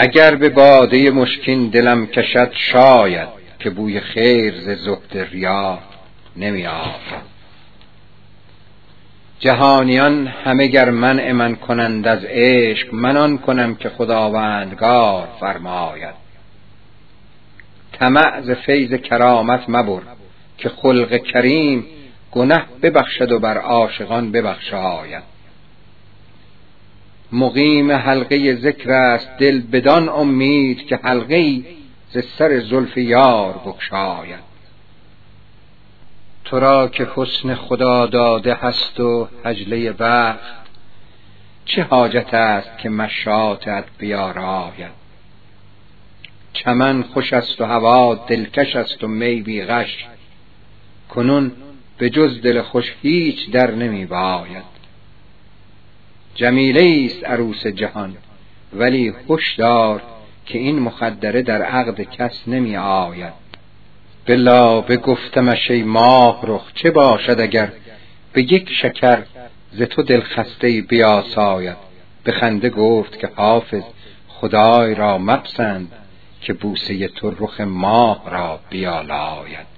اگر به باده مشکین دلم کشد شاید که بوی خیر ز زهد ریا نمی آید جهانیان همه گر منع من کنند از عشق من آن کنم که خداوندگار فرماید. طمع ز فیض کرامت مبر که خلق کریم گنه ببخشد و بر عاشقان ببخشاید. مقیم حلقه ذکر است دل بدان امید که حلقه ز سر زلف یار بگشاید. تو را که حسن خدا داده هست و حجله وقت چه حاجت است که مشاتت بیاراید؟ چمن خوش است و هوا دلکش است و می بی غش کنون به جز دل خوش هیچ در نمی باید. جمیله است عروس جهان. ولی هشدار که این مخدره در عقد کس نمی آید. بلا بگفتمش ای ماه رخ چه باشد اگر به یک شکر ز تو دل خسته بیاساید. به خنده گفت که حافظ خدای را مپسند که بوسه تو رخ ماه را بیالاید.